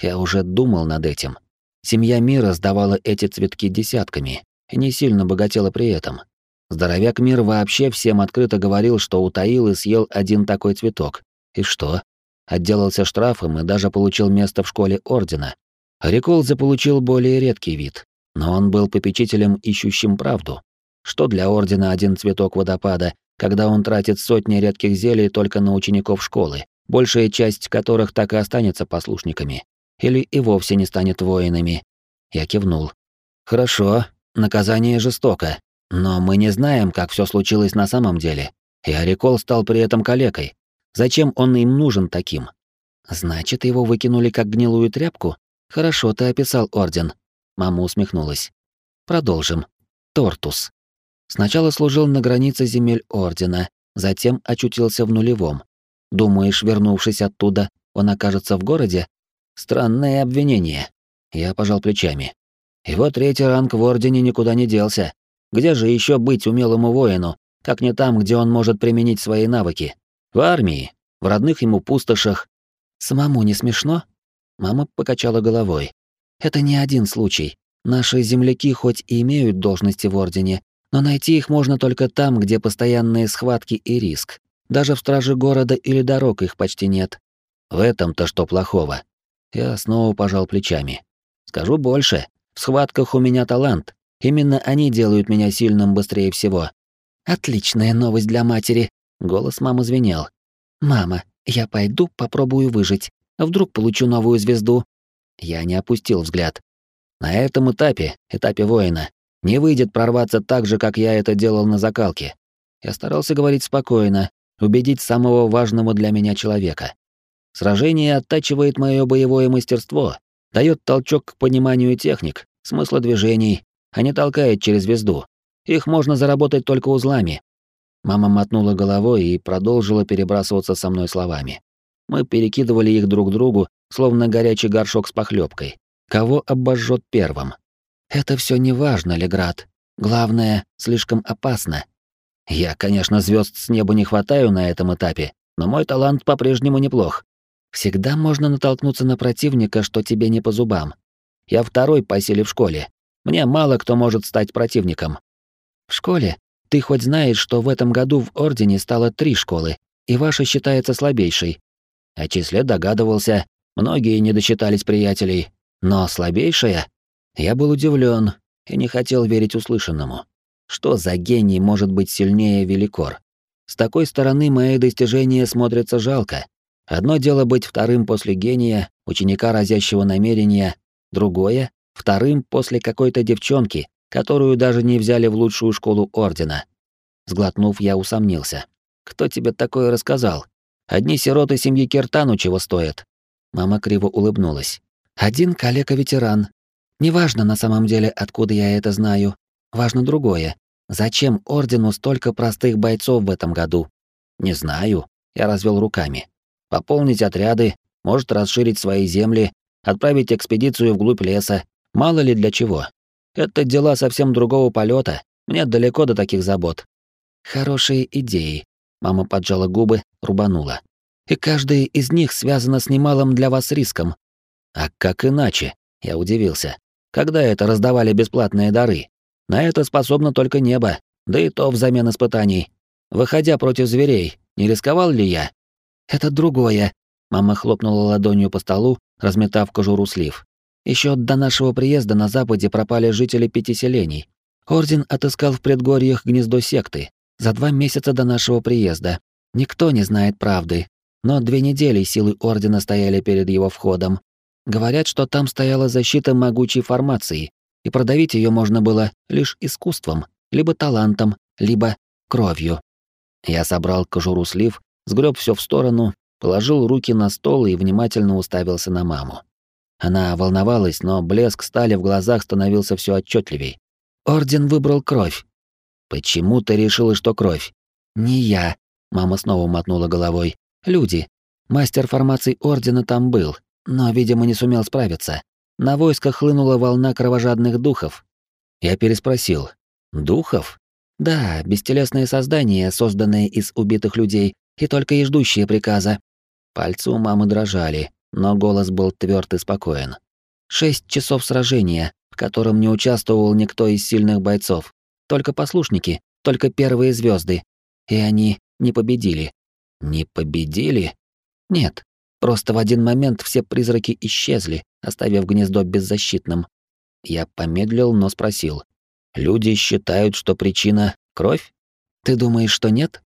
Я уже думал над этим. Семья Мира сдавала эти цветки десятками, и не сильно богатела при этом. Здоровяк Мир вообще всем открыто говорил, что утаил и съел один такой цветок. И что? Отделался штрафом и даже получил место в школе Ордена. Рикол заполучил более редкий вид, но он был попечителем, ищущим правду. Что для Ордена один цветок водопада, когда он тратит сотни редких зелий только на учеников школы, большая часть которых так и останется послушниками, или и вовсе не станет воинами? Я кивнул. Хорошо, Наказание жестоко, но мы не знаем, как все случилось на самом деле. И Арикол стал при этом калекой. Зачем он им нужен таким? Значит, его выкинули как гнилую тряпку? Хорошо ты описал орден. Мама усмехнулась. Продолжим. Тортус. Сначала служил на границе земель ордена, затем очутился в нулевом. Думаешь, вернувшись оттуда, он окажется в городе? Странное обвинение. Я пожал плечами. Его третий ранг в Ордене никуда не делся. Где же еще быть умелому воину, как не там, где он может применить свои навыки? В армии, в родных ему пустошах. Самому не смешно? Мама покачала головой. Это не один случай. Наши земляки хоть и имеют должности в Ордене, но найти их можно только там, где постоянные схватки и риск. Даже в страже города или дорог их почти нет. В этом-то что плохого? Я снова пожал плечами. Скажу больше. В схватках у меня талант. Именно они делают меня сильным быстрее всего. Отличная новость для матери. Голос мамы звенел. Мама, я пойду попробую выжить. Вдруг получу новую звезду. Я не опустил взгляд. На этом этапе, этапе воина, не выйдет прорваться так же, как я это делал на закалке. Я старался говорить спокойно, убедить самого важного для меня человека. Сражение оттачивает мое боевое мастерство, дает толчок к пониманию техник, смысла движений, а не толкает через звезду. Их можно заработать только узлами. Мама мотнула головой и продолжила перебрасываться со мной словами. Мы перекидывали их друг другу, словно горячий горшок с похлебкой. Кого обожжет первым? Это все не важно, Леград. Главное, слишком опасно. Я, конечно, звезд с неба не хватаю на этом этапе, но мой талант по-прежнему неплох. Всегда можно натолкнуться на противника, что тебе не по зубам. Я второй по силе в школе. Мне мало кто может стать противником. В школе? Ты хоть знаешь, что в этом году в Ордене стало три школы, и ваша считается слабейшей? О числе догадывался, многие не досчитались приятелей. Но слабейшая? Я был удивлен и не хотел верить услышанному. Что за гений может быть сильнее Великор? С такой стороны мои достижения смотрятся жалко, Одно дело быть вторым после гения, ученика разящего намерения, другое — вторым после какой-то девчонки, которую даже не взяли в лучшую школу Ордена. Сглотнув, я усомнился. «Кто тебе такое рассказал? Одни сироты семьи Киртану чего стоят?» Мама криво улыбнулась. «Один калека-ветеран. Неважно на самом деле, откуда я это знаю. Важно другое. Зачем Ордену столько простых бойцов в этом году?» «Не знаю», — я развел руками пополнить отряды, может расширить свои земли, отправить экспедицию вглубь леса, мало ли для чего. Это дела совсем другого полета. мне далеко до таких забот. Хорошие идеи. Мама поджала губы, рубанула. И каждая из них связана с немалым для вас риском. А как иначе? Я удивился. Когда это раздавали бесплатные дары? На это способно только небо, да и то взамен испытаний. Выходя против зверей, не рисковал ли я? Это другое. Мама хлопнула ладонью по столу, разметав кожуру слив. Еще до нашего приезда на западе пропали жители пяти селений. Орден отыскал в предгорьях гнездо секты. За два месяца до нашего приезда. Никто не знает правды. Но две недели силы Ордена стояли перед его входом. Говорят, что там стояла защита могучей формации. и продавить ее можно было лишь искусством, либо талантом, либо кровью. Я собрал кожуру слив, сгреб все в сторону, положил руки на стол и внимательно уставился на маму. Она волновалась, но блеск стали в глазах становился все отчетливей. Орден выбрал кровь. Почему ты решила, что кровь? Не я, мама снова мотнула головой. Люди. Мастер формации ордена там был, но, видимо, не сумел справиться. На войско хлынула волна кровожадных духов. Я переспросил. Духов? Да, бестелесные создания, созданные из убитых людей, и только и ждущие приказа. Пальцы у мамы дрожали, но голос был тверд и спокоен. Шесть часов сражения, в котором не участвовал никто из сильных бойцов. Только послушники, только первые звезды. И они не победили. Не победили? Нет. Просто в один момент все призраки исчезли, оставив гнездо беззащитным. Я помедлил, но спросил. Люди считают, что причина — кровь? Ты думаешь, что нет?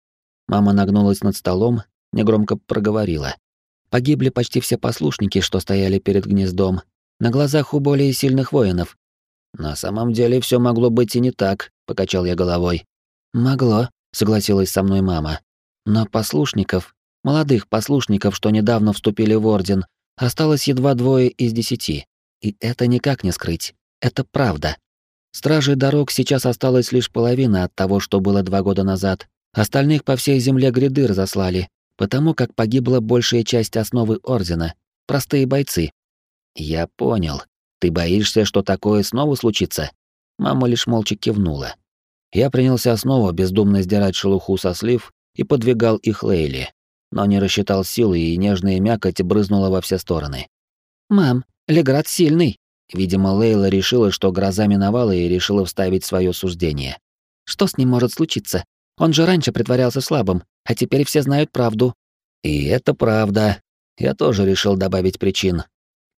Мама нагнулась над столом, негромко проговорила. Погибли почти все послушники, что стояли перед гнездом, на глазах у более сильных воинов. На самом деле все могло быть и не так, покачал я головой. Могло, согласилась со мной мама. Но послушников, молодых послушников, что недавно вступили в орден, осталось едва двое из десяти. И это никак не скрыть. Это правда. Стражей дорог сейчас осталось лишь половина от того, что было два года назад. Остальных по всей земле гряды разослали, потому как погибла большая часть основы Ордена. Простые бойцы. Я понял. Ты боишься, что такое снова случится? Мама лишь молча кивнула. Я принялся снова бездумно сдирать шелуху со слив и подвигал их Лейли, но не рассчитал силы, и нежная мякоть брызнула во все стороны. «Мам, Леград сильный!» Видимо, Лейла решила, что гроза миновала и решила вставить свое суждение. Что с ним может случиться? Он же раньше притворялся слабым, а теперь все знают правду. И это правда. Я тоже решил добавить причин.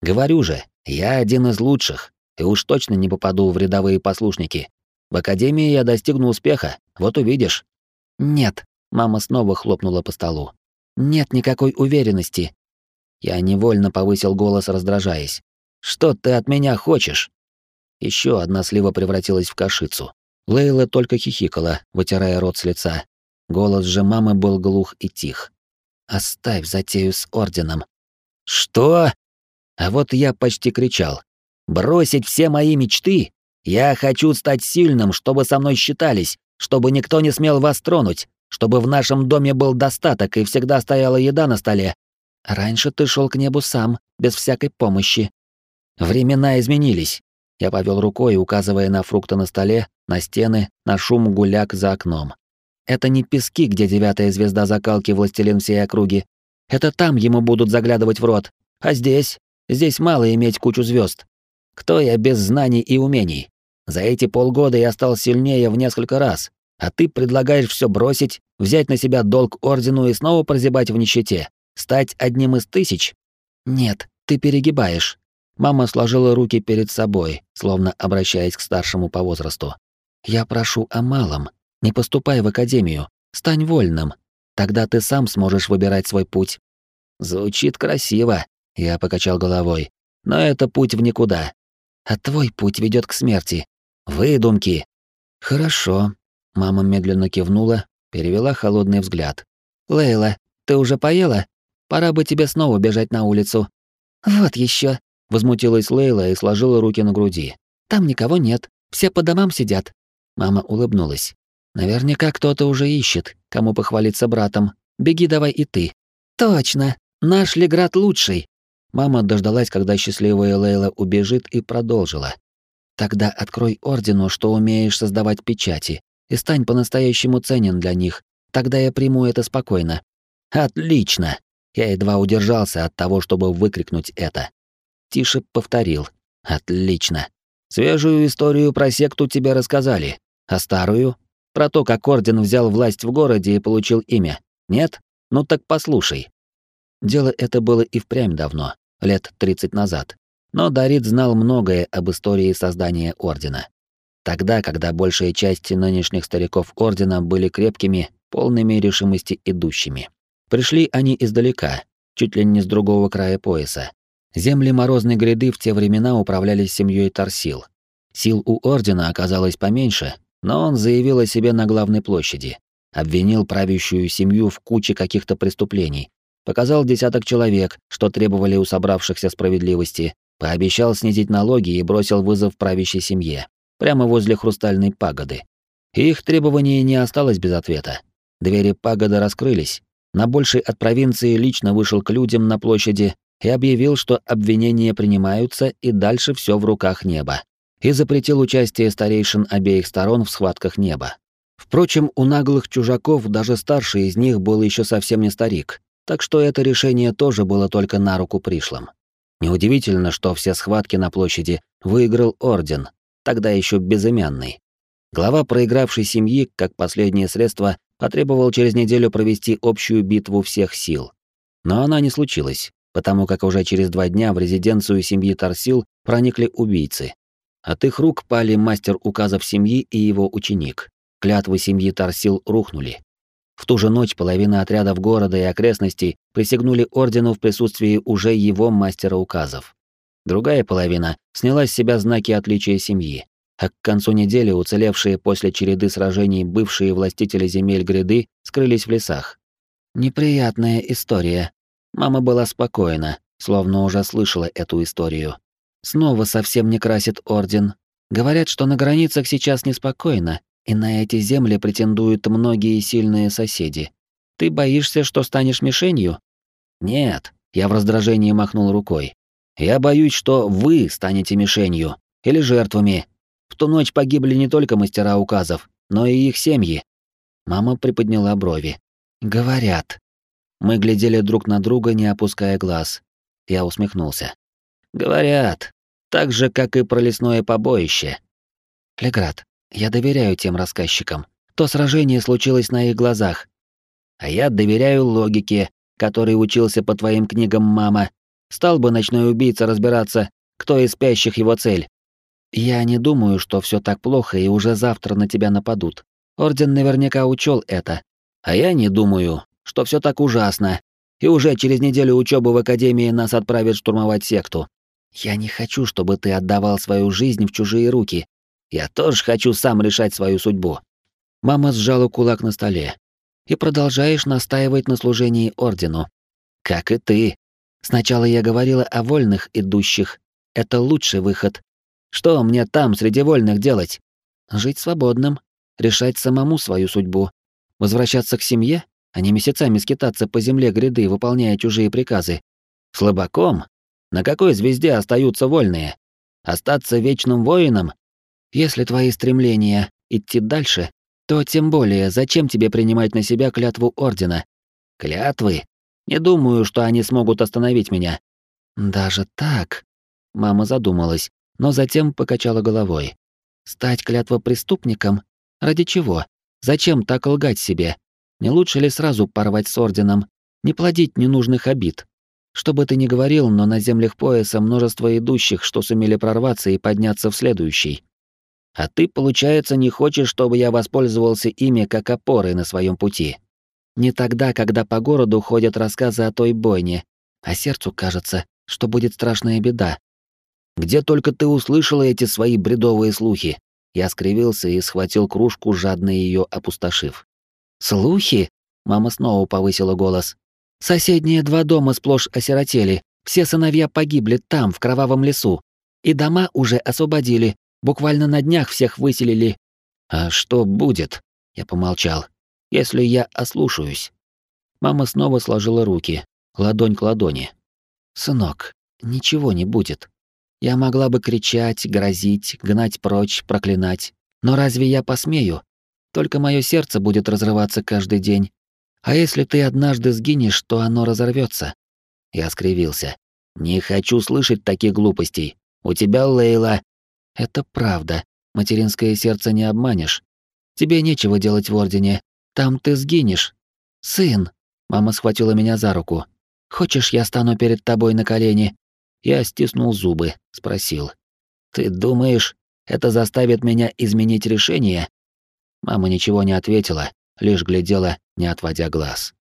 Говорю же, я один из лучших, и уж точно не попаду в рядовые послушники. В академии я достигну успеха, вот увидишь. Нет, мама снова хлопнула по столу. Нет никакой уверенности. Я невольно повысил голос, раздражаясь. Что ты от меня хочешь? Еще одна слива превратилась в кашицу. Лейла только хихикала, вытирая рот с лица. Голос же мамы был глух и тих. «Оставь затею с орденом». «Что?» А вот я почти кричал. «Бросить все мои мечты? Я хочу стать сильным, чтобы со мной считались, чтобы никто не смел вас тронуть, чтобы в нашем доме был достаток и всегда стояла еда на столе. Раньше ты шел к небу сам, без всякой помощи. Времена изменились. Я повел рукой, указывая на фрукты на столе, на стены, на шум гуляк за окном. Это не пески, где девятая звезда закалки властелин всей округи. Это там ему будут заглядывать в рот. А здесь? Здесь мало иметь кучу звезд. Кто я без знаний и умений? За эти полгода я стал сильнее в несколько раз. А ты предлагаешь все бросить, взять на себя долг ордену и снова прозябать в нищете? Стать одним из тысяч? Нет, ты перегибаешь. Мама сложила руки перед собой, словно обращаясь к старшему по возрасту. «Я прошу о малом. Не поступай в академию. Стань вольным. Тогда ты сам сможешь выбирать свой путь». «Звучит красиво», — я покачал головой. «Но это путь в никуда. А твой путь ведет к смерти. Выдумки». «Хорошо». Мама медленно кивнула, перевела холодный взгляд. «Лейла, ты уже поела? Пора бы тебе снова бежать на улицу». «Вот еще, Возмутилась Лейла и сложила руки на груди. Там никого нет, все по домам сидят. Мама улыбнулась. Наверняка кто-то уже ищет, кому похвалиться братом. Беги давай и ты. Точно, наш Леград лучший. Мама дождалась, когда счастливая Лейла убежит и продолжила. Тогда открой ордену, что умеешь создавать печати, и стань по-настоящему ценен для них. Тогда я приму это спокойно. Отлично. Я едва удержался от того, чтобы выкрикнуть это. Тише повторил. Отлично. Свежую историю про секту тебе рассказали. А старую? Про то, как Орден взял власть в городе и получил имя. Нет? Ну так послушай. Дело это было и впрямь давно, лет 30 назад. Но Дарит знал многое об истории создания Ордена. Тогда, когда большая часть нынешних стариков Ордена были крепкими, полными решимости идущими. Пришли они издалека, чуть ли не с другого края пояса, Земли Морозной гряды в те времена управлялись семьей Тарсил. Сил у Ордена оказалось поменьше, но он заявил о себе на главной площади. Обвинил правящую семью в куче каких-то преступлений. Показал десяток человек, что требовали у собравшихся справедливости. Пообещал снизить налоги и бросил вызов правящей семье. Прямо возле хрустальной пагоды. Их требование не осталось без ответа. Двери пагоды раскрылись. На большей от провинции лично вышел к людям на площади и объявил, что обвинения принимаются и дальше все в руках неба. И запретил участие старейшин обеих сторон в схватках неба. Впрочем, у наглых чужаков даже старший из них был еще совсем не старик, так что это решение тоже было только на руку пришлым. Неудивительно, что все схватки на площади выиграл Орден, тогда еще безымянный. Глава проигравшей семьи, как последнее средство, потребовал через неделю провести общую битву всех сил. Но она не случилась, потому как уже через два дня в резиденцию семьи Тарсил проникли убийцы. От их рук пали мастер указов семьи и его ученик. Клятвы семьи Тарсил рухнули. В ту же ночь половина отрядов города и окрестностей присягнули ордену в присутствии уже его мастера указов. Другая половина сняла с себя знаки отличия семьи, а к концу недели уцелевшие после череды сражений бывшие властители земель гряды скрылись в лесах. Неприятная история. Мама была спокойна, словно уже слышала эту историю. Снова совсем не красит орден. Говорят, что на границах сейчас неспокойно, и на эти земли претендуют многие сильные соседи. Ты боишься, что станешь мишенью? Нет, я в раздражении махнул рукой. Я боюсь, что вы станете мишенью или жертвами. В ту ночь погибли не только мастера указов, но и их семьи. Мама приподняла брови. Говорят. Мы глядели друг на друга, не опуская глаз. Я усмехнулся. Говорят, так же, как и про лесное побоище. Леград, я доверяю тем рассказчикам. То сражение случилось на их глазах. А я доверяю логике, которой учился по твоим книгам, мама. Стал бы ночной убийца разбираться, кто из спящих его цель. Я не думаю, что все так плохо и уже завтра на тебя нападут. Орден наверняка учел это. А я не думаю, что все так ужасно. И уже через неделю учебы в академии нас отправят штурмовать секту. Я не хочу, чтобы ты отдавал свою жизнь в чужие руки. Я тоже хочу сам решать свою судьбу. Мама сжала кулак на столе. И продолжаешь настаивать на служении ордену. Как и ты. Сначала я говорила о вольных идущих. Это лучший выход. Что мне там среди вольных делать? Жить свободным, решать самому свою судьбу. Возвращаться к семье, а не месяцами скитаться по земле гряды, выполняя чужие приказы. Слабаком? На какой звезде остаются вольные? Остаться вечным воином если твои стремления идти дальше, то тем более зачем тебе принимать на себя клятву Ордена? Клятвы? Не думаю, что они смогут остановить меня. Даже так? Мама задумалась, но затем покачала головой. Стать клятвопреступником? Ради чего? Зачем так лгать себе? Не лучше ли сразу порвать с Орденом? Не плодить ненужных обид? Что бы ты ни говорил, но на землях пояса множество идущих, что сумели прорваться и подняться в следующий. А ты, получается, не хочешь, чтобы я воспользовался ими как опорой на своем пути. Не тогда, когда по городу ходят рассказы о той бойне, а сердцу кажется, что будет страшная беда. Где только ты услышала эти свои бредовые слухи? Я скривился и схватил кружку, жадно ее опустошив. Слухи? Мама снова повысила голос. Соседние два дома сплошь осиротели. Все сыновья погибли там, в кровавом лесу. И дома уже освободили, Буквально на днях всех выселили. А что будет? Я помолчал. Если я ослушаюсь. Мама снова сложила руки, ладонь к ладони. Сынок, ничего не будет. Я могла бы кричать, грозить, гнать прочь, проклинать. Но разве я посмею? Только мое сердце будет разрываться каждый день. А если ты однажды сгинешь, то оно разорвется. Я скривился. Не хочу слышать таких глупостей. У тебя, Лейла, это правда. Материнское сердце не обманешь. Тебе нечего делать в Ордене. Там ты сгинешь. Сын. Мама схватила меня за руку. Хочешь, я стану перед тобой на колени? Я стиснул зубы, спросил. Ты думаешь, это заставит меня изменить решение? Мама ничего не ответила, лишь глядела, не отводя глаз.